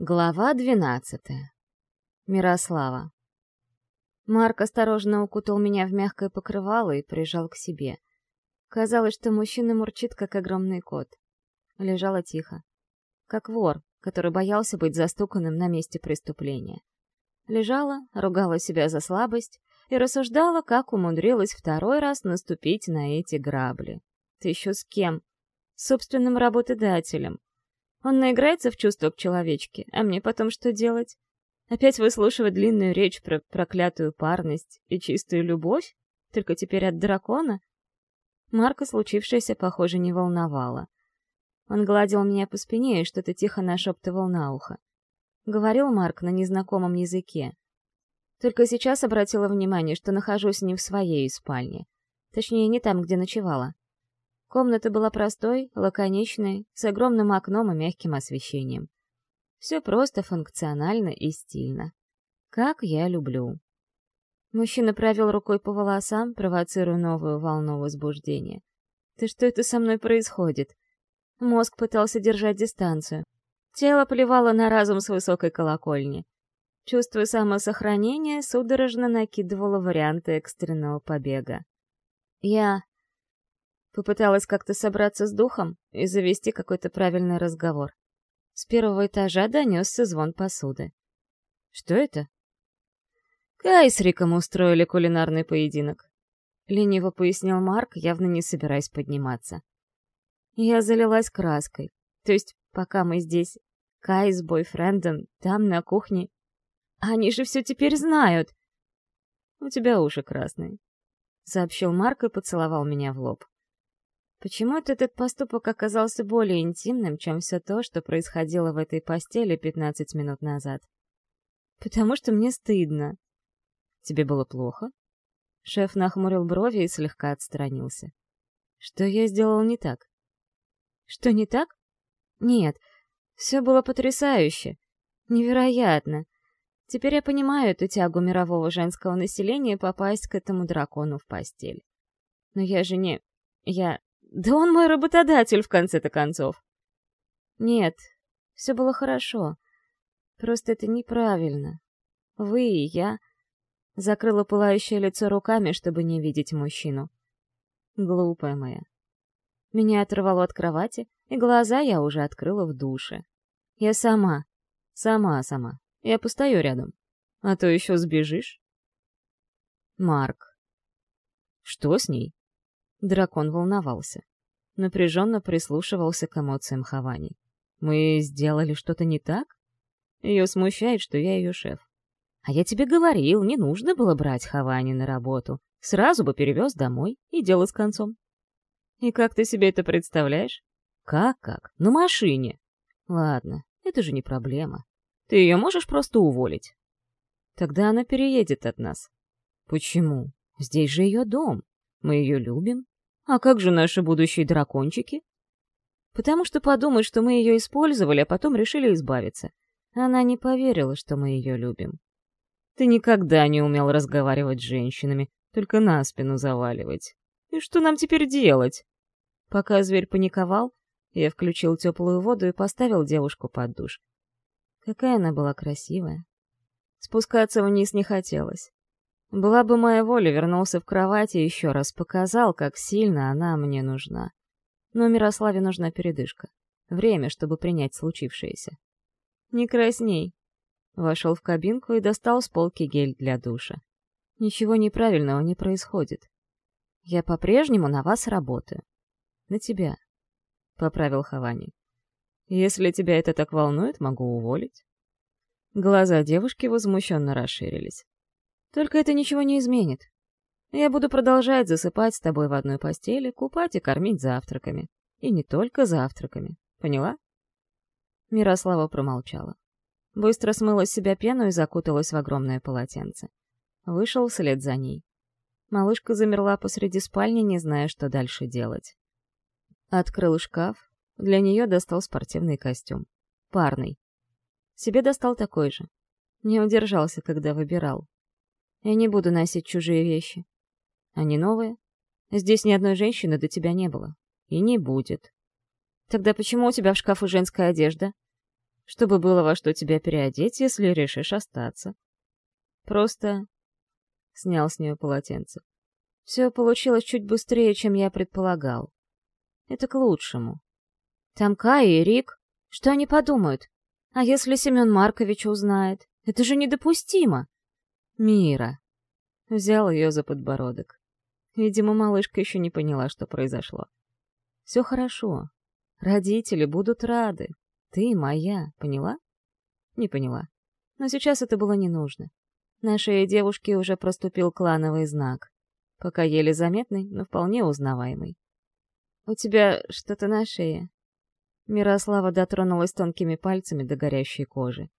Глава 12. Мирослава. Марк осторожно укутал меня в мягкое покрывало и прижал к себе. Казалось, что мужчина мурчит, как огромный кот. Лежала тихо. Как вор, который боялся быть застуканным на месте преступления. Лежала, ругала себя за слабость и рассуждала, как умудрилась второй раз наступить на эти грабли. Ты еще с кем? С собственным работодателем он наиграется в чувство к человечке, а мне потом что делать? Опять выслушивать длинную речь про проклятую парность и чистую любовь? Только теперь от дракона? Марка случившееся, похоже, не волновало. Он гладил меня по спине и что-то тихо нашептывал на ухо. Говорил Марк на незнакомом языке. Только сейчас обратила внимание, что нахожусь не в своей спальне. Точнее, не там, где ночевала. Комната была простой, лаконичной, с огромным окном и мягким освещением. Все просто, функционально и стильно. Как я люблю. Мужчина провел рукой по волосам, провоцируя новую волну возбуждения. Ты что это со мной происходит?» Мозг пытался держать дистанцию. Тело плевало на разум с высокой колокольни. Чувство самосохранения судорожно накидывало варианты экстренного побега. Я Попыталась как-то собраться с духом и завести какой-то правильный разговор. С первого этажа донесся звон посуды. «Что это?» «Кай с Риком устроили кулинарный поединок», — лениво пояснил Марк, явно не собираясь подниматься. Я залилась краской. То есть, пока мы здесь, Кай с бойфрендом, там, на кухне. Они же все теперь знают. «У тебя уши красные», — сообщил Марк и поцеловал меня в лоб. Почему-то этот поступок оказался более интимным, чем все то, что происходило в этой постели 15 минут назад. «Потому что мне стыдно». «Тебе было плохо?» Шеф нахмурил брови и слегка отстранился. «Что я сделал не так?» «Что не так? Нет, все было потрясающе. Невероятно. Теперь я понимаю эту тягу мирового женского населения попасть к этому дракону в постель. Но я же не... я да он мой работодатель, в конце-то концов. Нет, все было хорошо. Просто это неправильно. Вы и я. Закрыла пылающее лицо руками, чтобы не видеть мужчину. Глупая моя. Меня оторвало от кровати, и глаза я уже открыла в душе. Я сама. Сама-сама. Я постою рядом. А то еще сбежишь. Марк. Что с ней? Дракон волновался. Напряженно прислушивался к эмоциям Хавани. «Мы сделали что-то не так? Ее смущает, что я ее шеф. А я тебе говорил, не нужно было брать Хавани на работу. Сразу бы перевез домой, и дело с концом». «И как ты себе это представляешь?» «Как-как? На машине!» «Ладно, это же не проблема. Ты ее можешь просто уволить?» «Тогда она переедет от нас». «Почему? Здесь же ее дом. Мы ее любим. А как же наши будущие дракончики? Потому что подумают, что мы ее использовали, а потом решили избавиться. Она не поверила, что мы ее любим. Ты никогда не умел разговаривать с женщинами, только на спину заваливать. И что нам теперь делать? Пока зверь паниковал, я включил теплую воду и поставил девушку под душ. Какая она была красивая. Спускаться вниз не хотелось. Была бы моя воля, вернулся в кровать и еще раз показал, как сильно она мне нужна. Но Мирославе нужна передышка. Время, чтобы принять случившееся. «Не красней!» Вошел в кабинку и достал с полки гель для душа. «Ничего неправильного не происходит. Я по-прежнему на вас работаю. На тебя», — поправил Хавани. «Если тебя это так волнует, могу уволить». Глаза девушки возмущенно расширились. Только это ничего не изменит. Я буду продолжать засыпать с тобой в одной постели, купать и кормить завтраками. И не только завтраками. Поняла?» Мирослава промолчала. Быстро смыла с себя пену и закуталась в огромное полотенце. Вышел вслед за ней. Малышка замерла посреди спальни, не зная, что дальше делать. Открыл шкаф. Для нее достал спортивный костюм. Парный. Себе достал такой же. Не удержался, когда выбирал. Я не буду носить чужие вещи. Они новые? Здесь ни одной женщины до тебя не было. И не будет. Тогда почему у тебя в шкафу женская одежда? Чтобы было во что тебя переодеть, если решишь остаться. Просто... Снял с нее полотенце. Все получилось чуть быстрее, чем я предполагал. Это к лучшему. Там Кай и Рик. Что они подумают? А если Семен Маркович узнает? Это же недопустимо! «Мира!» Взял ее за подбородок. Видимо, малышка еще не поняла, что произошло. «Все хорошо. Родители будут рады. Ты моя, поняла?» Не поняла. Но сейчас это было не нужно. На шее девушки уже проступил клановый знак. Пока еле заметный, но вполне узнаваемый. «У тебя что-то на шее?» Мирослава дотронулась тонкими пальцами до горящей кожи.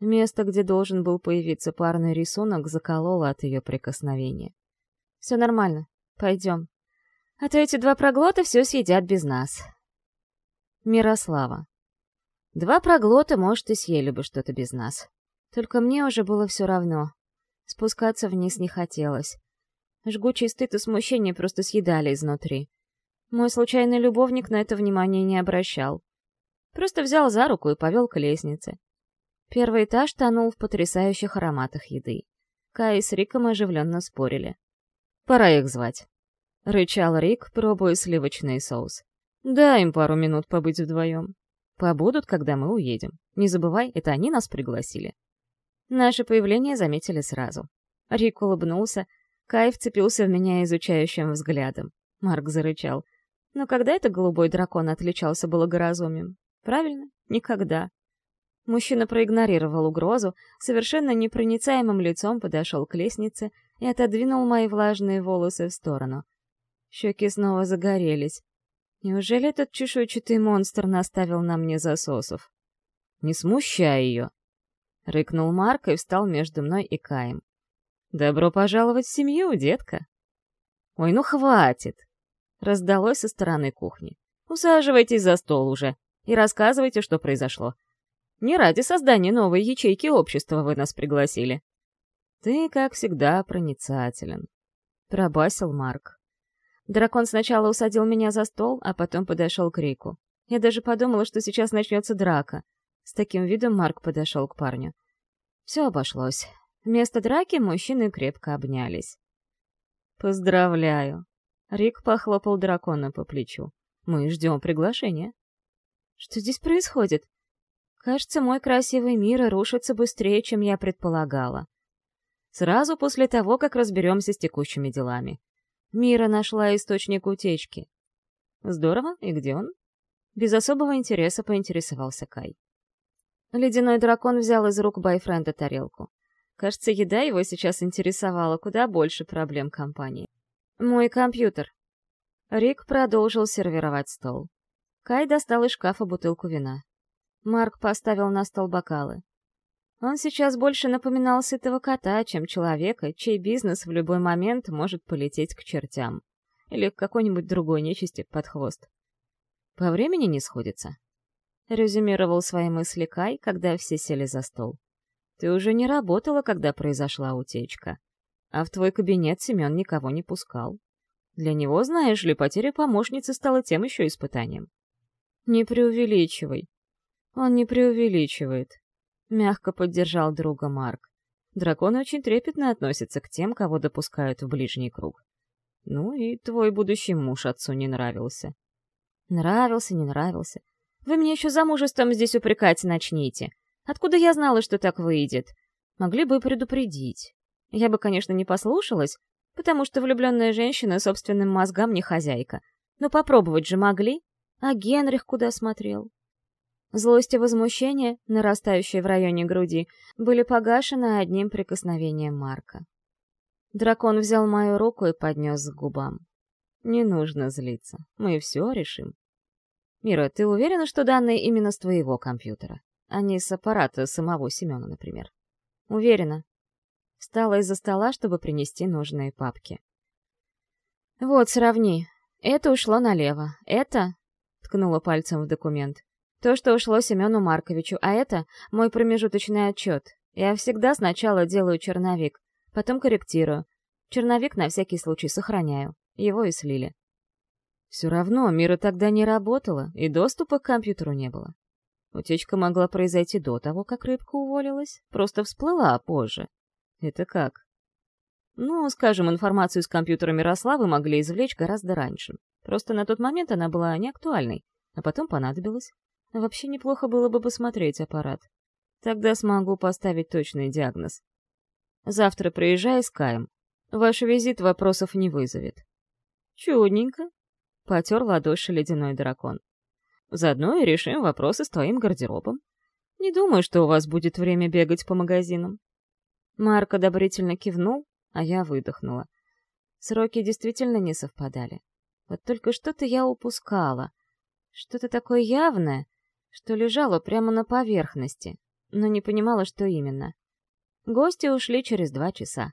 Место, где должен был появиться парный рисунок, закололо от ее прикосновения. «Все нормально. Пойдем. А то эти два проглота все съедят без нас». Мирослава. «Два проглота, может, и съели бы что-то без нас. Только мне уже было все равно. Спускаться вниз не хотелось. Жгучий стыд и смущение просто съедали изнутри. Мой случайный любовник на это внимания не обращал. Просто взял за руку и повел к лестнице. Первый этаж тонул в потрясающих ароматах еды. Кай с Риком оживленно спорили. «Пора их звать», — рычал Рик, пробуя сливочный соус. «Дай им пару минут побыть вдвоем. Побудут, когда мы уедем. Не забывай, это они нас пригласили». Наше появление заметили сразу. Рик улыбнулся, Кай вцепился в меня изучающим взглядом. Марк зарычал. «Но когда это голубой дракон отличался благоразумием?» «Правильно, никогда. Мужчина проигнорировал угрозу, совершенно непроницаемым лицом подошел к лестнице и отодвинул мои влажные волосы в сторону. Щеки снова загорелись. Неужели этот чешуйчатый монстр наставил на мне засосов? «Не смущай ее!» — рыкнул Марк и встал между мной и Каем. «Добро пожаловать в семью, детка!» «Ой, ну хватит!» — раздалось со стороны кухни. «Усаживайтесь за стол уже и рассказывайте, что произошло. Не ради создания новой ячейки общества вы нас пригласили. Ты, как всегда, проницателен. Пробасил Марк. Дракон сначала усадил меня за стол, а потом подошел к Рику. Я даже подумала, что сейчас начнется драка. С таким видом Марк подошел к парню. Все обошлось. Вместо драки мужчины крепко обнялись. «Поздравляю!» Рик похлопал дракона по плечу. «Мы ждем приглашения». «Что здесь происходит?» Кажется, мой красивый мир рушится быстрее, чем я предполагала. Сразу после того, как разберемся с текущими делами. Мира нашла источник утечки. Здорово, и где он? Без особого интереса поинтересовался Кай. Ледяной дракон взял из рук байфренда тарелку. Кажется, еда его сейчас интересовала куда больше проблем компании. «Мой компьютер». Рик продолжил сервировать стол. Кай достал из шкафа бутылку вина. Марк поставил на стол бокалы. Он сейчас больше напоминал сытого кота, чем человека, чей бизнес в любой момент может полететь к чертям. Или к какой-нибудь другой нечисти под хвост. «По времени не сходится?» Резюмировал свои мысли Кай, когда все сели за стол. «Ты уже не работала, когда произошла утечка. А в твой кабинет Семен никого не пускал. Для него, знаешь ли, потеря помощницы стала тем еще испытанием». «Не преувеличивай», он не преувеличивает. Мягко поддержал друга Марк. Драконы очень трепетно относятся к тем, кого допускают в ближний круг. Ну и твой будущий муж отцу не нравился. Нравился, не нравился. Вы мне еще замужеством здесь упрекать начните. Откуда я знала, что так выйдет? Могли бы предупредить. Я бы, конечно, не послушалась, потому что влюбленная женщина собственным мозгам не хозяйка. Но попробовать же могли. А Генрих куда смотрел? Злость и возмущение, нарастающие в районе груди, были погашены одним прикосновением Марка. Дракон взял мою руку и поднес к губам. «Не нужно злиться. Мы все решим». «Мира, ты уверена, что данные именно с твоего компьютера, а не с аппарата самого Семена, например?» «Уверена». Встала из-за стола, чтобы принести нужные папки. «Вот, сравни. Это ушло налево. Это...» — ткнула пальцем в документ. То, что ушло Семену Марковичу, а это мой промежуточный отчет. Я всегда сначала делаю черновик, потом корректирую. Черновик на всякий случай сохраняю. Его и слили. Все равно мира тогда не работала, и доступа к компьютеру не было. Утечка могла произойти до того, как рыбка уволилась, просто всплыла позже. Это как? Ну, скажем, информацию с компьютера Мирославы могли извлечь гораздо раньше. Просто на тот момент она была неактуальной, а потом понадобилась. Вообще неплохо было бы посмотреть аппарат. Тогда смогу поставить точный диагноз. Завтра приезжай с Каем. Ваш визит вопросов не вызовет. Чудненько. Потер ладоши ледяной дракон. Заодно и решим вопросы с твоим гардеробом. Не думаю, что у вас будет время бегать по магазинам. Марк одобрительно кивнул, а я выдохнула. Сроки действительно не совпадали. Вот только что-то я упускала. Что-то такое явное, что лежало прямо на поверхности, но не понимала, что именно. Гости ушли через два часа.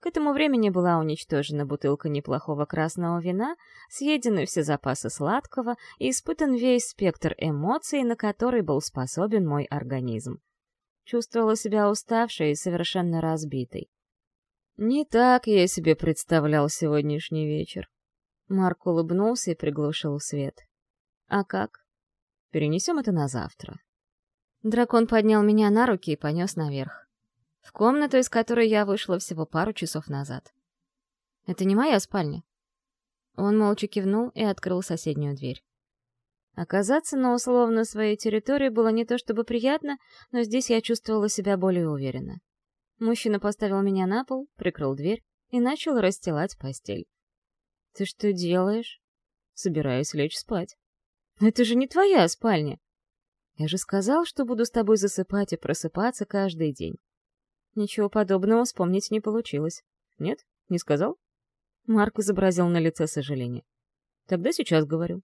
К этому времени была уничтожена бутылка неплохого красного вина, съедены все запасы сладкого и испытан весь спектр эмоций, на который был способен мой организм. Чувствовала себя уставшей и совершенно разбитой. «Не так я себе представлял сегодняшний вечер». Марк улыбнулся и приглушил свет. «А как?» Перенесем это на завтра». Дракон поднял меня на руки и понес наверх. В комнату, из которой я вышла всего пару часов назад. «Это не моя спальня?» Он молча кивнул и открыл соседнюю дверь. Оказаться на условно своей территории было не то чтобы приятно, но здесь я чувствовала себя более уверенно. Мужчина поставил меня на пол, прикрыл дверь и начал расстилать постель. «Ты что делаешь?» «Собираюсь лечь спать». Это же не твоя спальня. Я же сказал, что буду с тобой засыпать и просыпаться каждый день. Ничего подобного вспомнить не получилось. Нет? Не сказал? Марк изобразил на лице сожаление. Тогда сейчас говорю.